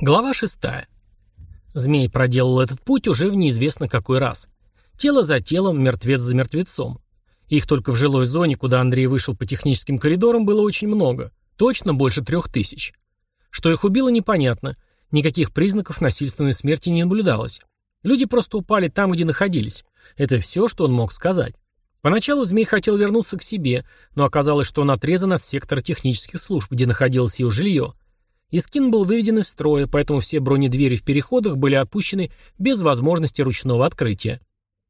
Глава шестая. Змей проделал этот путь уже в неизвестно какой раз. Тело за телом, мертвец за мертвецом. Их только в жилой зоне, куда Андрей вышел по техническим коридорам, было очень много. Точно больше трех тысяч. Что их убило, непонятно. Никаких признаков насильственной смерти не наблюдалось. Люди просто упали там, где находились. Это все, что он мог сказать. Поначалу змей хотел вернуться к себе, но оказалось, что он отрезан от сектора технических служб, где находилось его жилье. Искин был выведен из строя, поэтому все бронедвери в переходах были опущены без возможности ручного открытия.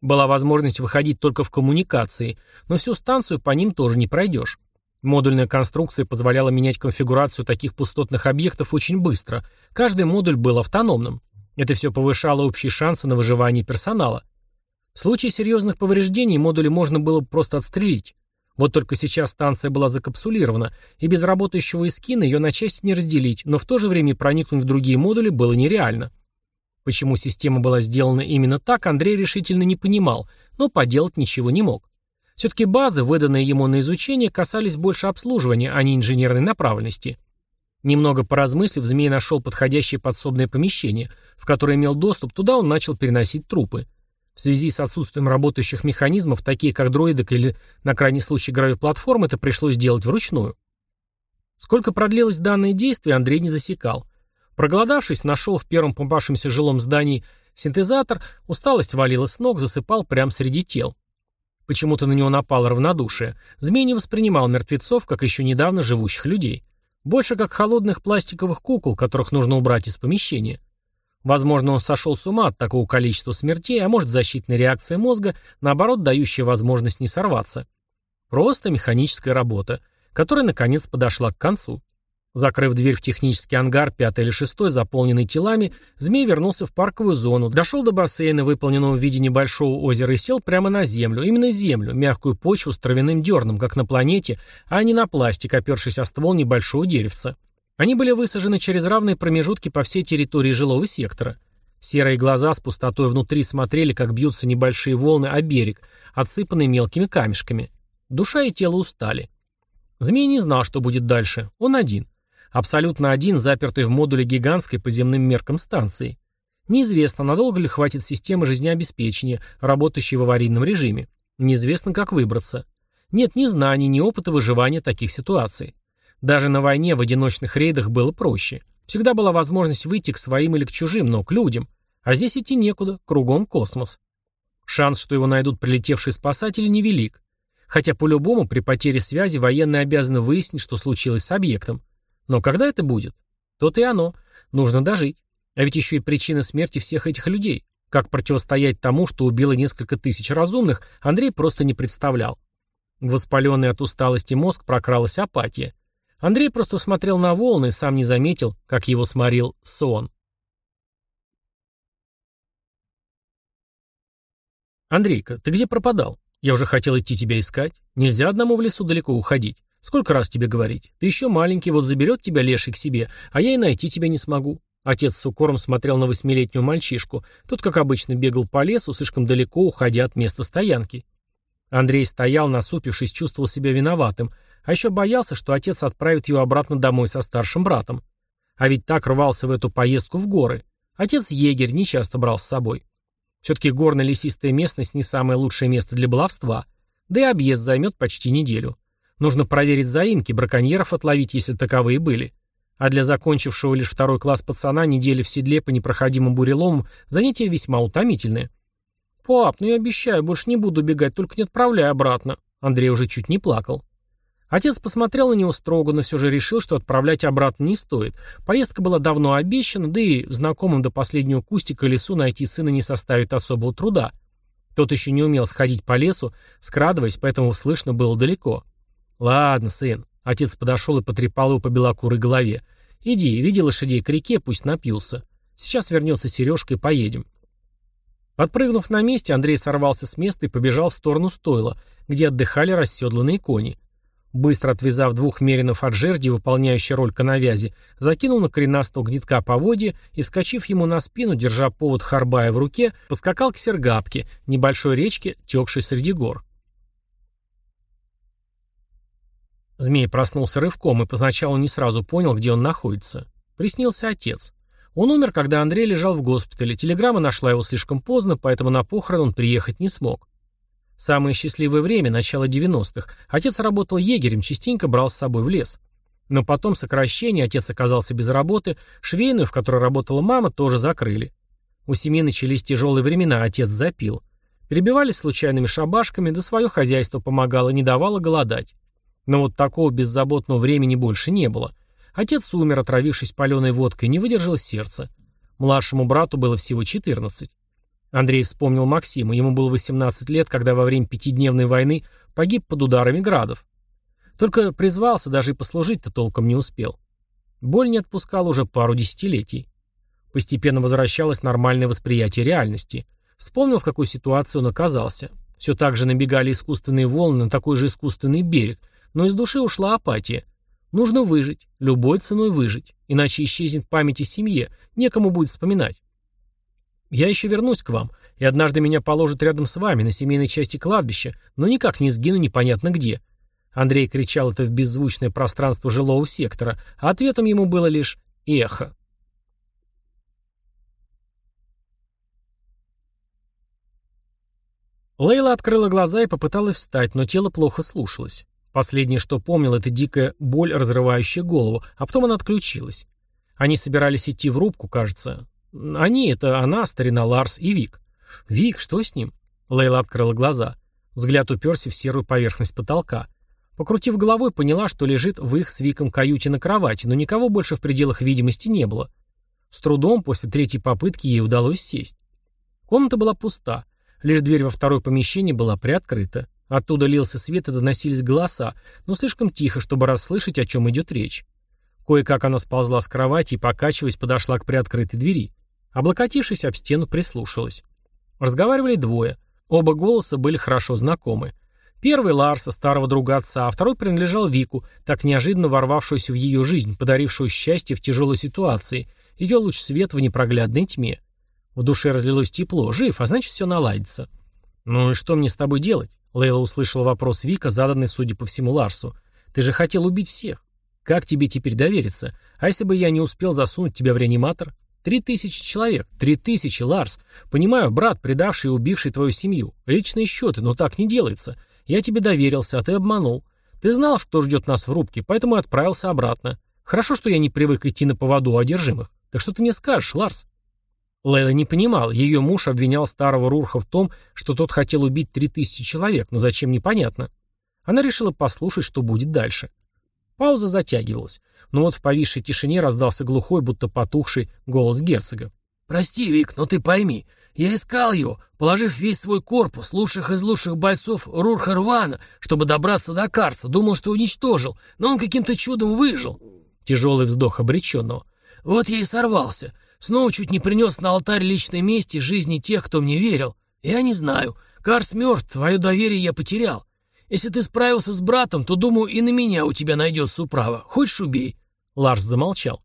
Была возможность выходить только в коммуникации, но всю станцию по ним тоже не пройдешь. Модульная конструкция позволяла менять конфигурацию таких пустотных объектов очень быстро. Каждый модуль был автономным. Это все повышало общие шансы на выживание персонала. В случае серьезных повреждений модули можно было просто отстрелить. Вот только сейчас станция была закапсулирована, и без работающего эскина ее на части не разделить, но в то же время проникнуть в другие модули было нереально. Почему система была сделана именно так, Андрей решительно не понимал, но поделать ничего не мог. Все-таки базы, выданные ему на изучение, касались больше обслуживания, а не инженерной направленности. Немного поразмыслив, Змей нашел подходящее подсобное помещение, в которое имел доступ, туда он начал переносить трупы. В связи с отсутствием работающих механизмов, такие как дроидок или, на крайний случай, гравиплатформ, это пришлось делать вручную. Сколько продлилось данное действие, Андрей не засекал. Проголодавшись, нашел в первом попавшемся жилом здании синтезатор, усталость валила с ног, засыпал прямо среди тел. Почему-то на него напало равнодушие. Змей не воспринимал мертвецов, как еще недавно живущих людей. Больше как холодных пластиковых кукол, которых нужно убрать из помещения. Возможно, он сошел с ума от такого количества смертей, а может защитная реакция мозга, наоборот, дающая возможность не сорваться. Просто механическая работа, которая, наконец, подошла к концу. Закрыв дверь в технический ангар, пятый или шестой, заполненный телами, змей вернулся в парковую зону, дошел до бассейна, выполненного в виде небольшого озера, и сел прямо на землю, именно землю, мягкую почву с травяным дерном, как на планете, а не на пластик, опершись о ствол небольшого деревца. Они были высажены через равные промежутки по всей территории жилого сектора. Серые глаза с пустотой внутри смотрели, как бьются небольшие волны о берег, отсыпанные мелкими камешками. Душа и тело устали. Змей не знал, что будет дальше. Он один. Абсолютно один, запертый в модуле гигантской по земным меркам станции. Неизвестно, надолго ли хватит системы жизнеобеспечения, работающей в аварийном режиме. Неизвестно, как выбраться. Нет ни знаний, ни опыта выживания таких ситуаций. Даже на войне в одиночных рейдах было проще. Всегда была возможность выйти к своим или к чужим, но к людям. А здесь идти некуда, кругом космос. Шанс, что его найдут прилетевшие спасатели, невелик. Хотя по-любому при потере связи военные обязаны выяснить, что случилось с объектом. Но когда это будет? То-то и оно. Нужно дожить. А ведь еще и причина смерти всех этих людей. Как противостоять тому, что убило несколько тысяч разумных, Андрей просто не представлял. Воспаленный от усталости мозг прокралась апатия. Андрей просто смотрел на волны и сам не заметил, как его сморил сон. «Андрейка, ты где пропадал? Я уже хотел идти тебя искать. Нельзя одному в лесу далеко уходить. Сколько раз тебе говорить? Ты еще маленький, вот заберет тебя леший к себе, а я и найти тебя не смогу». Отец с укором смотрел на восьмилетнего мальчишку. Тот, как обычно, бегал по лесу, слишком далеко уходя от места стоянки. Андрей стоял, насупившись, чувствовал себя виноватым, а еще боялся, что отец отправит его обратно домой со старшим братом. А ведь так рвался в эту поездку в горы. Отец егерь, не часто брал с собой. Все-таки горно-лесистая местность не самое лучшее место для баловства. Да и объезд займет почти неделю. Нужно проверить заимки, браконьеров отловить, если таковые были. А для закончившего лишь второй класс пацана недели в седле по непроходимым буреломам занятие весьма утомительное. «Пап, ну я обещаю, больше не буду бегать, только не отправляй обратно». Андрей уже чуть не плакал. Отец посмотрел на него строго, но все же решил, что отправлять обратно не стоит. Поездка была давно обещана, да и в знакомом до последнего кустика лесу найти сына не составит особого труда. Тот еще не умел сходить по лесу, скрадываясь, поэтому слышно было далеко. «Ладно, сын». Отец подошел и потрепал его по белокурой голове. «Иди, веди лошадей к реке, пусть напьются. Сейчас вернется Сережка и поедем». Подпрыгнув на месте, Андрей сорвался с места и побежал в сторону стойла, где отдыхали расседланные кони. Быстро отвязав двух меринов от жерди, выполняющей роль коновязи, закинул на коренастого гнетка поводья и, вскочив ему на спину, держа повод харбая в руке, поскакал к Сергапке, небольшой речке, текшей среди гор. Змей проснулся рывком и поначалу не сразу понял, где он находится. Приснился отец. Он умер, когда Андрей лежал в госпитале. Телеграмма нашла его слишком поздно, поэтому на похорон он приехать не смог. Самое счастливое время – начало 90-х. Отец работал егерем, частенько брал с собой в лес. Но потом сокращение, отец оказался без работы, швейную, в которой работала мама, тоже закрыли. У семьи начались тяжелые времена, отец запил. Перебивались случайными шабашками, да свое хозяйство помогало, не давало голодать. Но вот такого беззаботного времени больше не было. Отец умер, отравившись паленой водкой, не выдержал сердца. Младшему брату было всего 14. Андрей вспомнил Максима, ему было 18 лет, когда во время пятидневной войны погиб под ударами градов. Только призвался, даже и послужить-то толком не успел. Боль не отпускала уже пару десятилетий. Постепенно возвращалось нормальное восприятие реальности. Вспомнил, в какой ситуации он оказался. Все так же набегали искусственные волны на такой же искусственный берег, но из души ушла апатия. Нужно выжить, любой ценой выжить, иначе исчезнет память о семье, некому будет вспоминать. Я еще вернусь к вам, и однажды меня положат рядом с вами на семейной части кладбища, но никак не сгину непонятно где. Андрей кричал это в беззвучное пространство жилого сектора, а ответом ему было лишь эхо. Лейла открыла глаза и попыталась встать, но тело плохо слушалось. Последнее, что помнил, это дикая боль, разрывающая голову, а потом она отключилась. Они собирались идти в рубку, кажется. Они — это она, старина Ларс и Вик. Вик, что с ним? Лейла открыла глаза. Взгляд уперся в серую поверхность потолка. Покрутив головой, поняла, что лежит в их с Виком каюте на кровати, но никого больше в пределах видимости не было. С трудом после третьей попытки ей удалось сесть. Комната была пуста. Лишь дверь во второе помещение была приоткрыта. Оттуда лился свет и доносились голоса, но слишком тихо, чтобы расслышать, о чем идет речь. Кое-как она сползла с кровати и, покачиваясь, подошла к приоткрытой двери. Облокотившись об стену, прислушалась. Разговаривали двое. Оба голоса были хорошо знакомы. Первый Ларса, старого друга отца, а второй принадлежал Вику, так неожиданно ворвавшуюся в ее жизнь, подарившую счастье в тяжелой ситуации, ее луч свет в непроглядной тьме. В душе разлилось тепло, жив, а значит все наладится. «Ну и что мне с тобой делать?» Лейла услышала вопрос Вика, заданный, судя по всему, Ларсу. «Ты же хотел убить всех. Как тебе теперь довериться? А если бы я не успел засунуть тебя в реаниматор? Три тысячи человек. Три тысячи, Ларс. Понимаю, брат, предавший и убивший твою семью. Личные счеты, но так не делается. Я тебе доверился, а ты обманул. Ты знал, что ждет нас в рубке, поэтому отправился обратно. Хорошо, что я не привык идти на поводу у одержимых. Так что ты мне скажешь, Ларс?» Лейла не понимал, ее муж обвинял старого Рурха в том, что тот хотел убить три тысячи человек, но зачем непонятно. Она решила послушать, что будет дальше. Пауза затягивалась, но вот в повисшей тишине раздался глухой, будто потухший голос герцога. «Прости, Вик, но ты пойми, я искал его, положив весь свой корпус, лучших из лучших бойцов Рурха Рвана, чтобы добраться до Карса, думал, что уничтожил, но он каким-то чудом выжил». Тяжелый вздох обреченного. «Вот я и сорвался. Снова чуть не принес на алтарь личной мести жизни тех, кто мне верил. Я не знаю. Карс мертв, твое доверие я потерял. Если ты справился с братом, то, думаю, и на меня у тебя найдется управа. Хочешь, убей?» Ларс замолчал.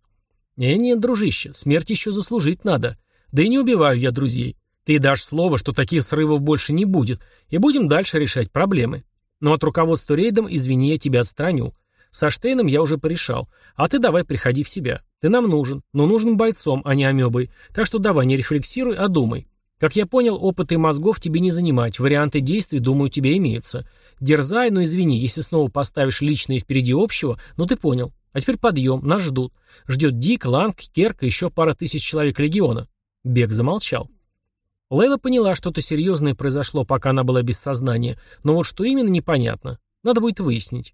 «Не-не, дружище, смерть еще заслужить надо. Да и не убиваю я друзей. Ты дашь слово, что таких срывов больше не будет, и будем дальше решать проблемы. Но от руководства рейдом, извини, я тебя отстраню. Со Штейном я уже порешал. А ты давай приходи в себя. Ты нам нужен, но нужен бойцом, а не амебой. Так что давай не рефлексируй, а думай. Как я понял, опыты мозгов тебе не занимать, варианты действий, думаю, тебе имеются. Дерзай, но извини, если снова поставишь личное впереди общего, ну ты понял. А теперь подъем, нас ждут. Ждет Дик, Ланг, Керк и еще пара тысяч человек легиона. Бег замолчал. Лейла поняла, что-то серьезное произошло, пока она была без сознания, но вот что именно, непонятно. Надо будет выяснить.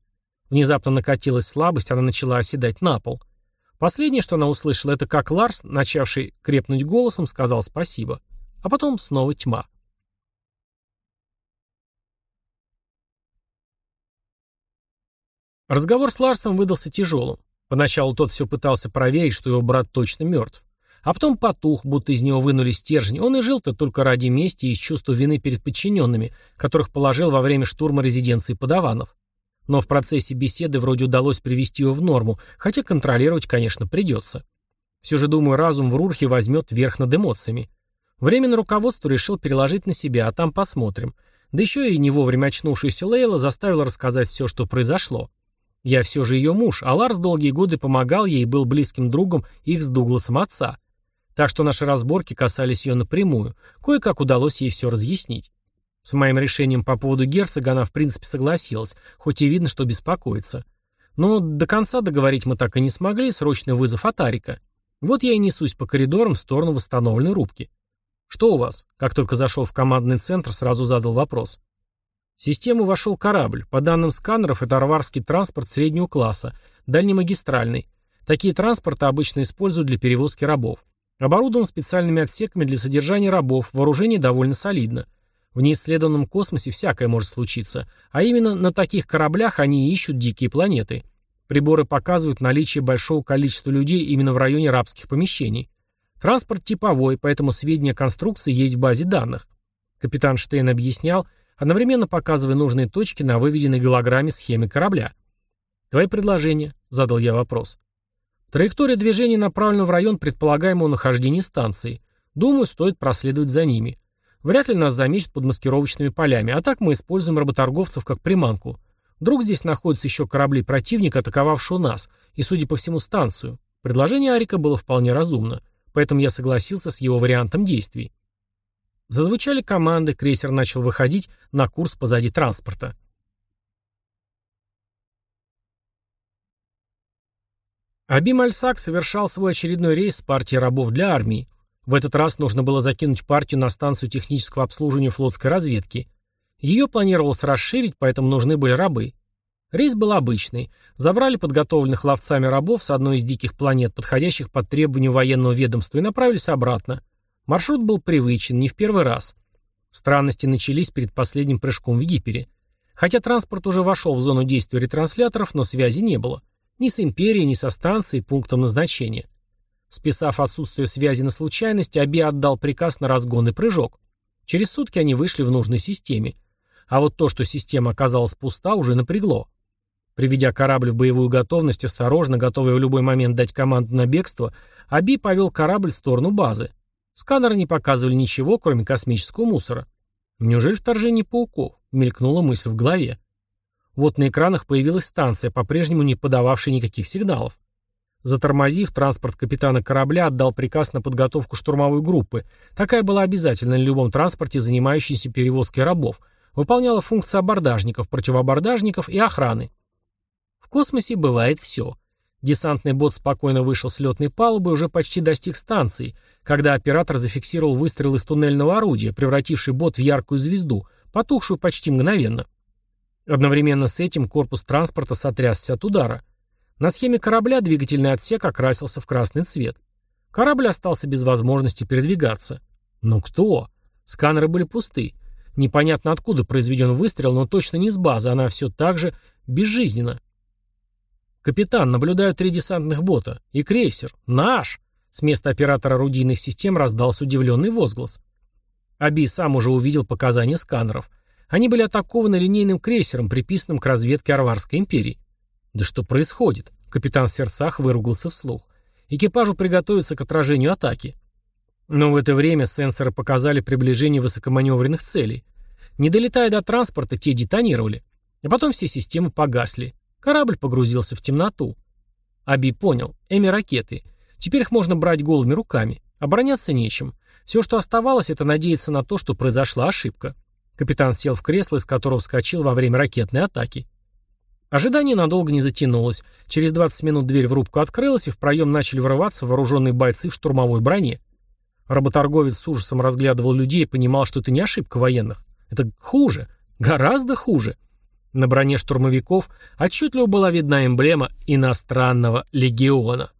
Внезапно накатилась слабость, она начала оседать на пол. Последнее, что она услышала, это как Ларс, начавший крепнуть голосом, сказал спасибо. А потом снова тьма. Разговор с Ларсом выдался тяжелым. Поначалу тот все пытался проверить, что его брат точно мертв. А потом потух, будто из него вынули стержень. Он и жил-то только ради мести и из чувства вины перед подчиненными, которых положил во время штурма резиденции подаванов. Но в процессе беседы вроде удалось привести его в норму, хотя контролировать, конечно, придется. Все же, думаю, разум в Рурхе возьмет верх над эмоциями. Временно руководство решил переложить на себя, а там посмотрим. Да еще и не вовремя очнувшаяся Лейла заставила рассказать все, что произошло. Я все же ее муж, а Ларс долгие годы помогал ей и был близким другом их с Дугласом отца. Так что наши разборки касались ее напрямую, кое-как удалось ей все разъяснить. С моим решением по поводу герцога она в принципе согласилась, хоть и видно, что беспокоится. Но до конца договорить мы так и не смогли, срочный вызов от Арика. Вот я и несусь по коридорам в сторону восстановленной рубки. «Что у вас?» Как только зашел в командный центр, сразу задал вопрос. В систему вошел корабль. По данным сканеров, это арварский транспорт среднего класса, дальнемагистральный. Такие транспорты обычно используют для перевозки рабов. Оборудован специальными отсеками для содержания рабов, вооружение довольно солидно. В неисследованном космосе всякое может случиться, а именно на таких кораблях они ищут дикие планеты. Приборы показывают наличие большого количества людей именно в районе рабских помещений. Транспорт типовой, поэтому сведения о конструкции есть в базе данных. Капитан Штейн объяснял, одновременно показывая нужные точки на выведенной голограмме схеме корабля. «Твои предложения?» – задал я вопрос. Траектория движения направлена в район предполагаемого нахождения станции. Думаю, стоит проследовать за ними. Вряд ли нас заметят под маскировочными полями, а так мы используем работорговцев как приманку. Вдруг здесь находятся еще корабли противника, атаковавшего нас, и, судя по всему, станцию. Предложение Арика было вполне разумно, поэтому я согласился с его вариантом действий. Зазвучали команды, крейсер начал выходить на курс позади транспорта. Абим Альсак совершал свой очередной рейс с партией рабов для армии. В этот раз нужно было закинуть партию на станцию технического обслуживания флотской разведки. Ее планировалось расширить, поэтому нужны были рабы. Рейс был обычный. Забрали подготовленных ловцами рабов с одной из диких планет, подходящих под требования военного ведомства, и направились обратно. Маршрут был привычен, не в первый раз. Странности начались перед последним прыжком в Гипере. Хотя транспорт уже вошел в зону действия ретрансляторов, но связи не было. Ни с Империей, ни со станцией, пунктом назначения. Списав отсутствие связи на случайность, Аби отдал приказ на разгон и прыжок. Через сутки они вышли в нужной системе. А вот то, что система оказалась пуста, уже напрягло. Приведя корабль в боевую готовность, осторожно, готовый в любой момент дать команду на бегство, Аби повел корабль в сторону базы. Сканеры не показывали ничего, кроме космического мусора. Неужели вторжение пауков? Мелькнула мысль в голове. Вот на экранах появилась станция, по-прежнему не подававшая никаких сигналов. Затормозив, транспорт капитана корабля отдал приказ на подготовку штурмовой группы. Такая была обязательна на любом транспорте, занимающейся перевозкой рабов. Выполняла функции абордажников, противоабордажников и охраны. Космосе бывает все. Десантный бот спокойно вышел с летной палубы и уже почти достиг станции, когда оператор зафиксировал выстрел из туннельного орудия, превративший бот в яркую звезду, потухшую почти мгновенно. Одновременно с этим корпус транспорта сотрясся от удара. На схеме корабля двигательный отсек окрасился в красный цвет. Корабль остался без возможности передвигаться. Но кто? Сканеры были пусты. Непонятно откуда произведен выстрел, но точно не с базы, она все так же безжизненна. «Капитан, наблюдаю три десантных бота. И крейсер. Наш!» С места оператора орудийных систем раздался удивленный возглас. Аби сам уже увидел показания сканеров. Они были атакованы линейным крейсером, приписанным к разведке Арварской империи. «Да что происходит?» Капитан в сердцах выругался вслух. «Экипажу приготовиться к отражению атаки». Но в это время сенсоры показали приближение высокоманевренных целей. Не долетая до транспорта, те детонировали. А потом все системы погасли. Корабль погрузился в темноту. Аби понял. Эми ракеты. Теперь их можно брать голыми руками. Обороняться нечем. Все, что оставалось, это надеяться на то, что произошла ошибка. Капитан сел в кресло, из которого вскочил во время ракетной атаки. Ожидание надолго не затянулось. Через 20 минут дверь в рубку открылась, и в проем начали врываться вооруженные бойцы в штурмовой броне. Работорговец с ужасом разглядывал людей и понимал, что это не ошибка военных. Это хуже. Гораздо хуже. На броне штурмовиков отчетливо была видна эмблема иностранного легиона.